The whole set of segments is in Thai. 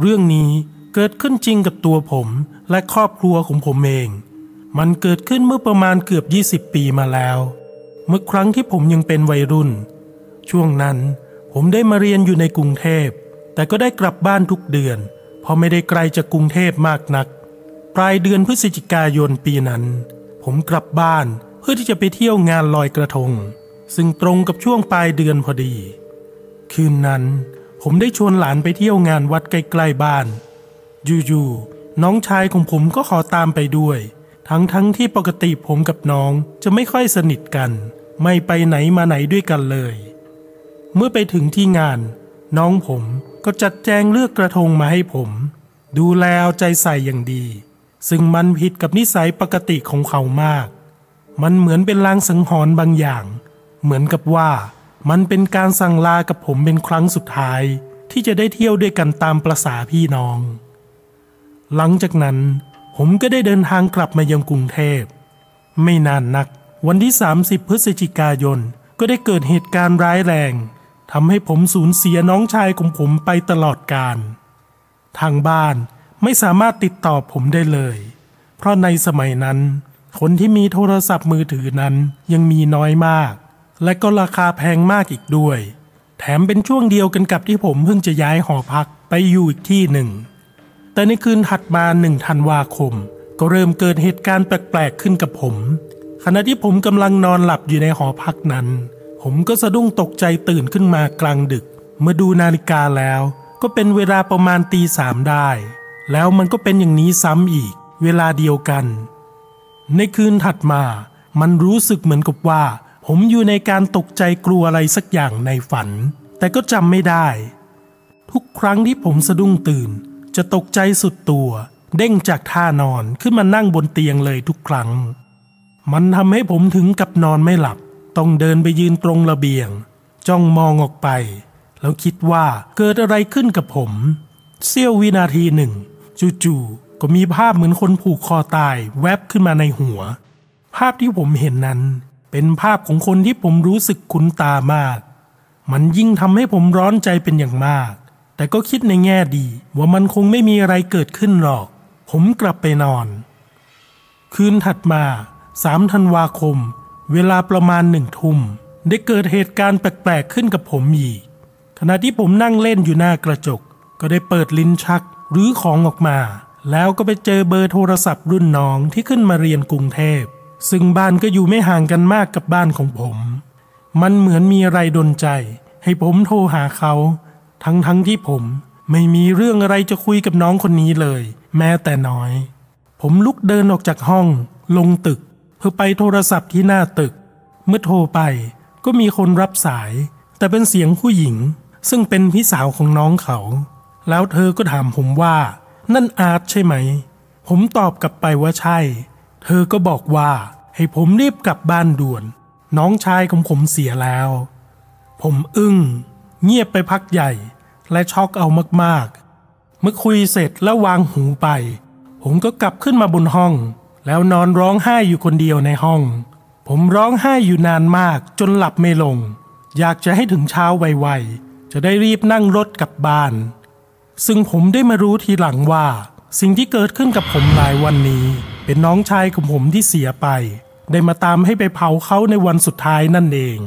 เรื่องนี้เกิดขึ้นจริงกับตัวผมและครอบครัวของผมเอง มันเกิดขึ้นเมื่อประมาณเกือบ 20 ปีมาแล้ว เมื่อครั้งที่ผมยังเป็นวัยรุ่น ช่วงนั้นผมได้มาเรียนอยู่ในกรุงเทพ แต่ก็ได้กลับบ้านทุกเดือน เพราะไม่ได้ไกลจากกรุงเทพมากนัก ปลายเดือนพฤศจิกายนปีนั้น ผมกลับบ้านเพื่อที่จะไปเที่ยวงานลอยกระทง ซึ่งตรงกับช่วงปลายเดือนพอดี คืนนั้น ผมได้ชวนหลานไปเที่ยวงานวัดใกล้ๆบ้าน อยู่ๆน้องชายของผมก็ขอตามไปด้วย ทั้งๆทที่ปกติผมกับน้องจะไม่ค่อยสนิทกัน ไม่ไปไหนมาไหนด้วยกันเลย เมื่อไปถึงที่งาน น้องผมก็จัดแจงเลือกกระทงมาให้ผม ดูแลเอาใจใส่อย่างดี ซึ่งมันผิดกับนิสัยปกติของเขามาก มันเหมือนเป็นลางสังหรณ์บางอย่าง เหมือนกับว่า มันเป็นการสั่งลากับผมเป็นครั้งสุดท้าย ที่จะได้เที่ยวด้วยกันตามประษาพี่น้อง หลังจากนั้นผมก็ได้เดินทางกลับมายังกรุงเทพ ไม่นานนัก วันที่ 30 พฤศจิกายนก็ได้เกิดเหตุการณ์ร้ายแรงทำให้ผมสูญเสียน้องชายของผมไปตลอดกาลทางบ้านไม่สามารถติดต่อผมได้เลย เพราะในสมัยนั้น คนที่มีโทรศัพท์มือถือนั้นยังมีน้อยมาก และก็ราคาแพงมากอีกด้วย แถมเป็นช่วงเดียวกันกับที่ผมเพิ่งจะย้ายหอพักไปอยู่อีกที่หนึ่ง แต่ในคืนถัดมาหนึ่งธันวาคม ก็เริ่มเกิดเหตุการณ์แปลกๆขึ้นกับผม ขณะที่ผมกำลังนอนหลับอยู่ในหอพักนั้น ผมก็สะดุ้งตกใจตื่นขึ้นมากลางดึก เมื่อดูนาฬิกาแล้ว ก็เป็นเวลาประมาณตีสามได้ แล้วมันก็เป็นอย่างนี้ซ้ำอีก เวลาเดียวกัน ในคืนถัดมา มันรู้สึกเหมือนกับว่า ผมอยู่ในการตกใจกลัวอะไรสักอย่างในฝัน แต่ก็จำไม่ได้ ทุกครั้งที่ผมสะดุ้งตื่น จะตกใจสุดตัว เด้งจากท่านอนขึ้นมานั่งบนเตียงเลยทุกครั้ง มันทำให้ผมถึงกับนอนไม่หลับ ต้องเดินไปยืนตรงระเบียง จ้องมองออกไป แล้วคิดว่าเกิดอะไรขึ้นกับผม เสี้ยววินาทีหนึ่งจู่ๆก็มีภาพเหมือนคนผูกคอตายแวบขึ้นมาในหัว ภาพที่ผมเห็นนั้น เป็นภาพของคนที่ผมรู้สึกคุ้นตามาก มันยิ่งทำให้ผมร้อนใจเป็นอย่างมาก แต่ก็คิดในแง่ดีว่ามันคงไม่มีอะไรเกิดขึ้นหรอก ผมกลับไปนอน คืนถัดมาสามธันวาคม เวลาประมาณหนึ่งทุ่ม ได้เกิดเหตุการณ์แปลกๆขึ้นกับผมอีก ขณะที่ผมนั่งเล่นอยู่หน้ากระจก ก็ได้เปิดลิ้นชักหรือของออกมา แล้วก็ไปเจอเบอร์โทรศัพท์รุ่นน้องที่ขึ้นมาเรียนกรุงเทพ ซึ่งบ้านก็อยู่ไม่ห่างกันมากกับบ้านของผม มันเหมือนมีอะไรดนใจ ให้ผมโทรหาเขา ทั้งๆทที่ผมไม่มีเรื่องอะไรจะคุยกับน้องคนนี้เลย แม้แต่น้อย ผมลุกเดินออกจากห้อง ลงตึก เพื่อไปโทรศัพท์ที่หน้าตึก เมื่อโทรไปก็มีคนรับสาย แต่เป็นเสียงผู้หญิง ซึ่งเป็นพี่สาวของน้องเขา แล้วเธอก็ถามผมว่า นั่นอาร์ตใช่ไหม ผมตอบกลับไปว่าใช่ เธอก็บอกว่าให้ผมรีบกลับบ้านด่วน น้องชายของผมเสียแล้ว ผมอึ้ง เงียบไปพักใหญ่ และช็อกเอามากๆ เมื่อคุยเสร็จแล้ววางหูไป ผมก็กลับขึ้นมาบนห้อง แล้วนอนร้องไห้อยู่คนเดียวในห้อง ผมร้องไห้อยู่นานมากจนหลับไม่ลง อยากจะให้ถึงเช้าไวๆ จะได้รีบนั่งรถกลับบ้าน ซึ่งผมได้มารู้ทีหลังว่า สิ่งที่เกิดขึ้นกับผมหลายวันนี้ เป็นน้องชายของผมที่เสียไป ได้มาตามให้ไปเผาเขาในวันสุดท้ายนั่นเอง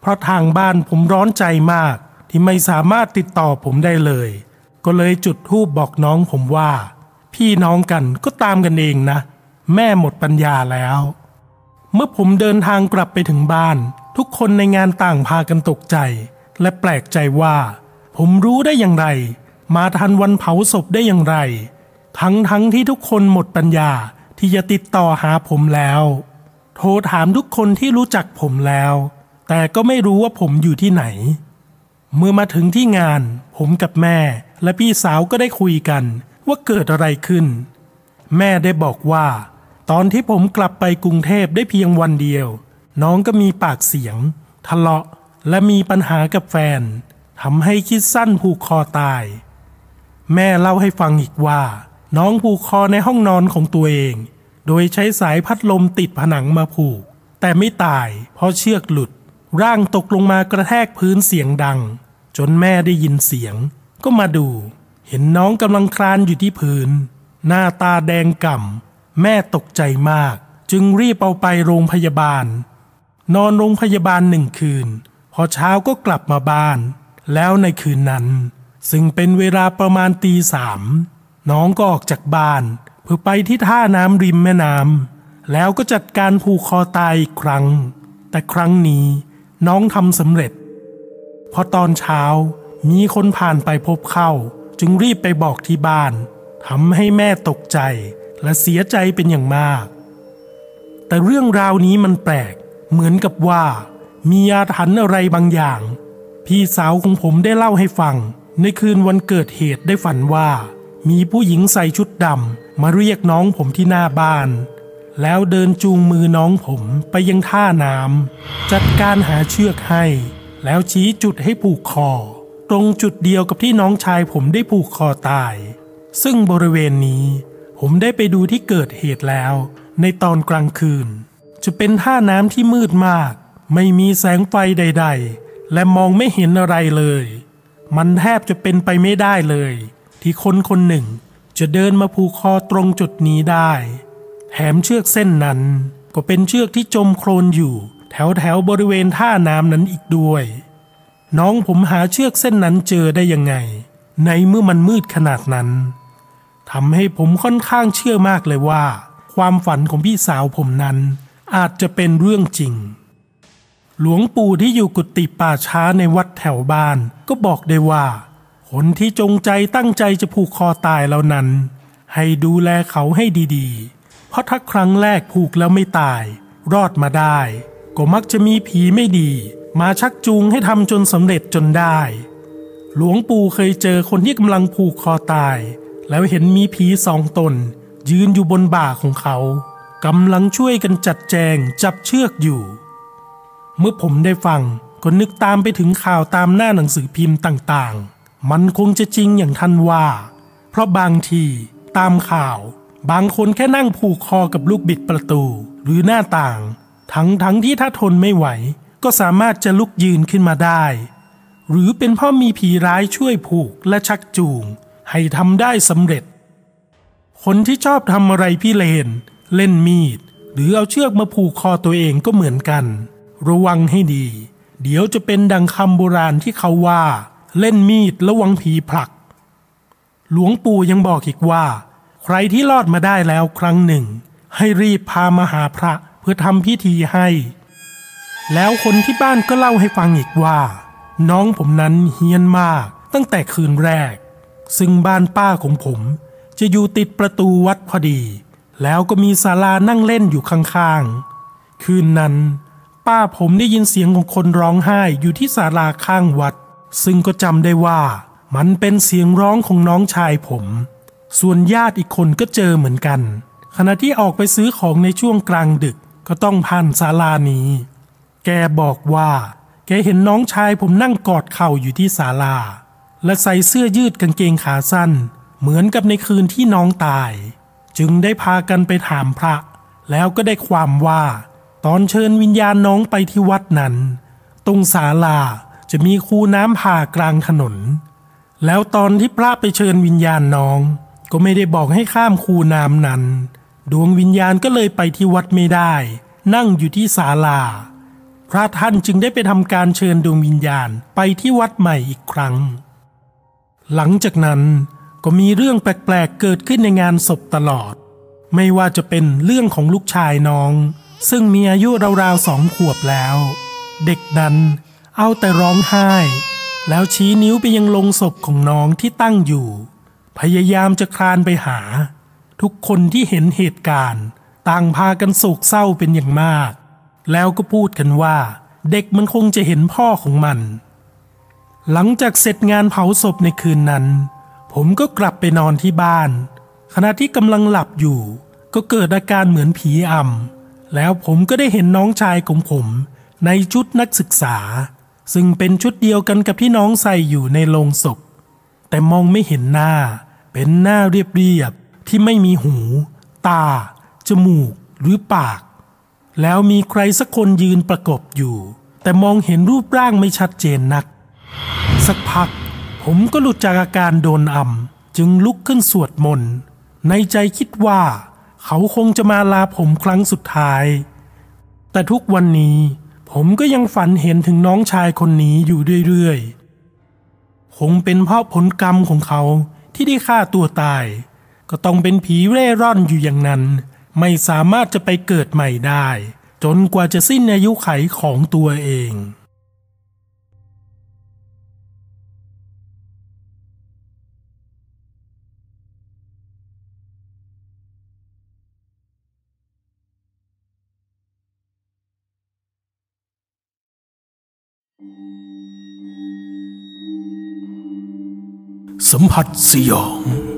เพราะทางบ้านผมร้อนใจมากที่ไม่สามารถติดต่อผมได้เลย ก็เลยจุดธูปบอกน้องผมว่า พี่น้องกันก็ตามกันเองนะ แม่หมดปัญญาแล้ว เมื่อผมเดินทางกลับไปถึงบ้าน ทุกคนในงานต่างพากันตกใจ และแปลกใจว่า ผมรู้ได้อย่างไร มาทันวันเผาศพได้อย่างไร ทั้งทั้งที่ทุกคนหมดปัญญา ที่จะติดต่อหาผมแล้ว โทรถามทุกคนที่รู้จักผมแล้ว แต่ก็ไม่รู้ว่าผมอยู่ที่ไหน เมื่อมาถึงที่งาน ผมกับแม่ และพี่สาวก็ได้คุยกัน ว่าเกิดอะไรขึ้น แม่ได้บอกว่า ตอนที่ผมกลับไปกรุงเทพได้เพียงวันเดียว น้องก็มีปากเสียง ทะเลาะและมีปัญหากับแฟนทำให้คิดสั้นผูกคอตาย แม่เล่าให้ฟังอีกว่า น้องผูกคอในห้องนอนของตัวเอง โดยใช้สายพัดลมติดผนังมาผูก แต่ไม่ตายเพราะเชือกหลุด ร่างตกลงมากระแทกพื้นเสียงดัง จนแม่ได้ยินเสียง ก็มาดู เห็นน้องกำลังคลานอยู่ที่พื้น หน้าตาแดงก่ำแม่ตกใจมาก จึงรีบเอาไปโรงพยาบาล นอนโรงพยาบาลหนึ่งคืน พอเช้าก็กลับมาบ้าน แล้วในคืนนั้น ซึ่งเป็นเวลาประมาณตีสาม น้องก็ออกจากบ้าน เพื่อไปที่ท่าน้ำริมแม่น้ำแล้วก็จัดการผูกคอตายอีกครั้ง แต่ครั้งนี้น้องทำสำเร็จ พอตอนเช้ามีคนผ่านไปพบเข้า จึงรีบไปบอกที่บ้านทำให้แม่ตกใจและเสียใจเป็นอย่างมาก แต่เรื่องราวนี้มันแปลก เหมือนกับว่า มีอาถรรพ์อะไรบางอย่าง พี่สาวของผมได้เล่าให้ฟัง ในคืนวันเกิดเหตุได้ฝันว่า มีผู้หญิงใส่ชุดดำมาเรียกน้องผมที่หน้าบ้าน แล้วเดินจูงมือน้องผมไปยังท่าน้ำจัดการหาเชือกให้ แล้วชี้จุดให้ผูกคอ ตรงจุดเดียวกับที่น้องชายผมได้ผูกคอตาย ซึ่งบริเวณนี้ ผมได้ไปดูที่เกิดเหตุแล้ว ในตอนกลางคืน จะเป็นท่าน้ำที่มืดมาก ไม่มีแสงไฟใด ๆ และมองไม่เห็นอะไรเลย มันแทบจะเป็นไปไม่ได้เลย ที่คนคนหนึ่ง จะเดินมาผูกคอตรงจุดนี้ได้ แถมเชือกเส้นนั้น ก็เป็นเชือกที่จมโคลนอยู่ แถวแถวบริเวณท่าน้ำนั้นอีกด้วย น้องผมหาเชือกเส้นนั้นเจอได้ยังไง ในเมื่อมันมืดขนาดนั้นทำให้ผมค่อนข้างเชื่อมากเลยว่า ความฝันของพี่สาวผมนั้น อาจจะเป็นเรื่องจริง หลวงปู่ที่อยู่กุฏิป่าช้าในวัดแถวบ้านก็บอกได้ว่า คนที่จงใจตั้งใจจะผูกคอตายแล้วนั้น ให้ดูแลเขาให้ดีๆ เพราะถ้าครั้งแรกผูกแล้วไม่ตาย รอดมาได้ ก็มักจะมีผีไม่ดี มาชักจูงให้ทำจนสำเร็จจนได้ หลวงปู่เคยเจอคนที่กำลังผูกคอตาย แล้วเห็นมีผีสองตน ยืนอยู่บนบ่าของเขากำลังช่วยกันจัดแจงจับเชือกอยู่ เมื่อผมได้ฟังก็นึกตามไปถึงข่าวตามหน้าหนังสือพิมพ์ต่างๆ มันคงจะจริงอย่างท่านว่า เพราะบางทีตามข่าว บางคนแค่นั่งผูกคอกับลูกบิดประตู หรือหน้าต่าง ทั้งทั้งที่ถ้าทนไม่ไหว ก็สามารถจะลุกยืนขึ้นมาได้ หรือเป็นเพ่อมีผีร้ายช่วยผูกและชักจูง ให้ทำได้สำเร็จ คนที่ชอบทำอะไรพี่เลน เล่นมีด หรือเอาเชือกมาผูกคอตัวเองก็เหมือนกัน ระวังให้ดี เดี๋ยวจะเป็นดังคำโบราณที่เขาว่า เล่นมีดระวังผีผลัก หลวงปู่ยังบอกอีกว่า ใครที่รอดมาได้แล้วครั้งหนึ่ง ให้รีบพามาหาพระเพื่อทำพิธีให้ แล้วคนที่บ้านก็เล่าให้ฟังอีกว่า น้องผมนั้นเฮี้ยนมากตั้งแต่คืนแรก ซึ่งบ้านป้าของผม จะอยู่ติดประตูวัดพอดี แล้วก็มีศาลานั่งเล่นอยู่ข้างๆ คืนนั้น ป้าผมได้ยินเสียงของคนร้องไห้อยู่ที่ศาลาข้างวัด ซึ่งก็จำได้ว่ามันเป็นเสียงร้องของน้องชายผม ส่วนญาติอีกคนก็เจอเหมือนกัน ขณะที่ออกไปซื้อของในช่วงกลางดึกก็ต้องผ่านศาลานี้ แกบอกว่า แกเห็นน้องชายผมนั่งกอดเข่าอยู่ที่ศาลา และใส่เสื้อยืดกางเกงขาสั้น เหมือนกับในคืนที่น้องตาย จึงได้พากันไปถามพระ แล้วก็ได้ความว่า ตอนเชิญวิญญาณน้องไปที่วัดนั้น ตรงศาลา จะมีคูน้ำผ่ากลางถนน แล้วตอนที่พระไปเชิญวิญญาณน้อง ก็ไม่ได้บอกให้ข้ามคูน้ำนั้น ดวงวิญญาณก็เลยไปที่วัดไม่ได้ นั่งอยู่ที่ศาลา พระท่านจึงได้ไปทำการเชิญดวงวิญญาณไปที่วัดใหม่อีกครั้ง หลังจากนั้นก็มีเรื่องแปลกๆเกิดขึ้นในงานศพตลอด ไม่ว่าจะเป็นเรื่องของลูกชายน้อง ซึ่งมีอายุราวๆสองขวบแล้ว เด็กนั้น เอาแต่ร้องไห้ แล้วชี้นิ้วไปยังลงศพของน้องที่ตั้งอยู่ พยายามจะคลานไปหา ทุกคนที่เห็นเหตุการณ์ ต่างพากันโศกเศร้าเป็นอย่างมาก แล้วก็พูดกันว่า เด็กมันคงจะเห็นพ่อของมัน หลังจากเสร็จงานเผาศพในคืนนั้น ผมก็กลับไปนอนที่บ้าน ขณะที่กำลังหลับอยู่ ก็เกิดอาการเหมือนผีอำแล้วผมก็ได้เห็นน้องชายของผมในชุดนักศึกษา ซึ่งเป็นชุดเดียวกันกับที่น้องใส่อยู่ในโลงศพ แต่มองไม่เห็นหน้า เป็นหน้าเรียบๆที่ไม่มีหู ตา จมูก หรือปาก แล้วมีใครสักคนยืนประกบอยู่ แต่มองเห็นรูปร่างไม่ชัดเจนนัก สักพัก ผมก็หลุดจากอาการโดนอจึงลุกขึ้นสวดมนต์ ในใจคิดว่า เขาคงจะมาลาผมครั้งสุดท้าย แต่ทุกวันนี้ ผมก็ยังฝันเห็นถึงน้องชายคนนี้อยู่เรื่อยๆ คงเป็นเพราะผลกรรมของเขาที่ได้ฆ่าตัวตาย ก็ต้องเป็นผีเร่ร่อนอยู่อย่างนั้น ไม่สามารถจะไปเกิดใหม่ได้ จนกว่าจะสิ้นอายุไขของตัวเอง สัมผัสสยอง